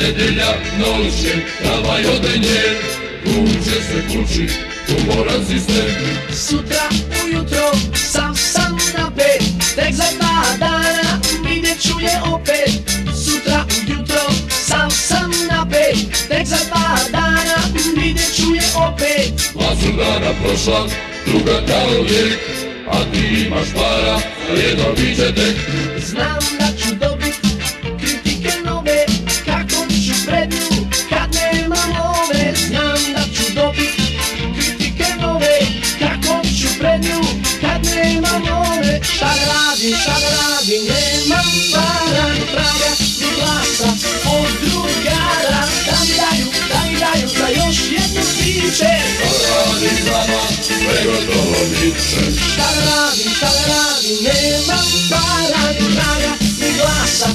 Nedjelja, noće, travaj ode nje. Kuće se kući, umoran si Sutra ujutro, sam sam na pet Tek za dva dana, vidjet ću je opet. Sutra ujutro, sam sam na pet Tek za dva dana, vidjet ću je opet. Dva dana prošla, druga kao lijek A ti imaš para, jedno bit će tek. Znam da da radim, nemam para praga, ni glasa od drugara Da mi daju, da mi daju za još jednu Šta radi nama, sve gotovo bit će Šta da radim, šta da radim, nemam para praga, ni glasa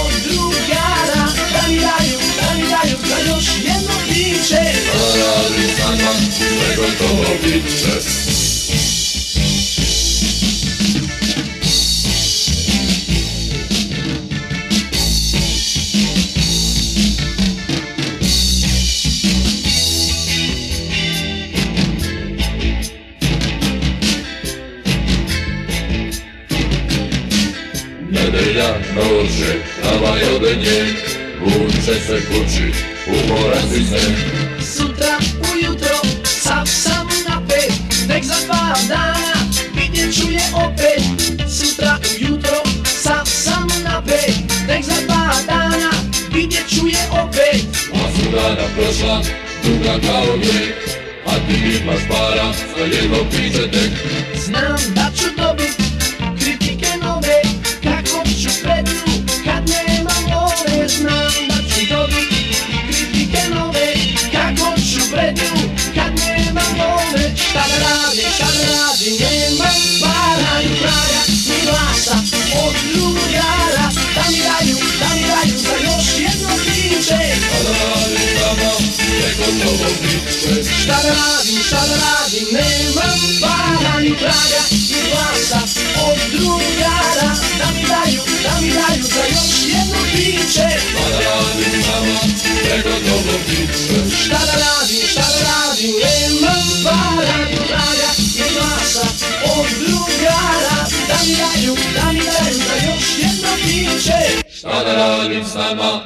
od drugara Da mi daju, da mi daju za još jedno Šta radi nama, sve gotovo Nedelja, noće, travaj ode nje Kuće se kući, umoran si se Sutra ujutro, sam sam na pet Tek za dva dana, vidjet ću je opet Sutra ujutro, sam sam na pet Tek za dva dana, vidjet ću je opet Dva su dana prošla, druga kao lijek A ti imaš para, za jedno piće tek Znam da ću dobit Šta da radim, šta da radim, nemam para Ni praga, ni glasa od drugara Da mi daju, da mi daju za još jedno piće. Radi nama, sve gotovo bit će Šta da radim, šta da radim, nemam para ni praga ni glasa od drugara Da mi daju, da mi daju za još jedno piće. Radi nama, sve gotovo bit će Šta da radim, šta da nemam drugara Da mi daju, da mi daju za još jedno piće Šta da radim s nama,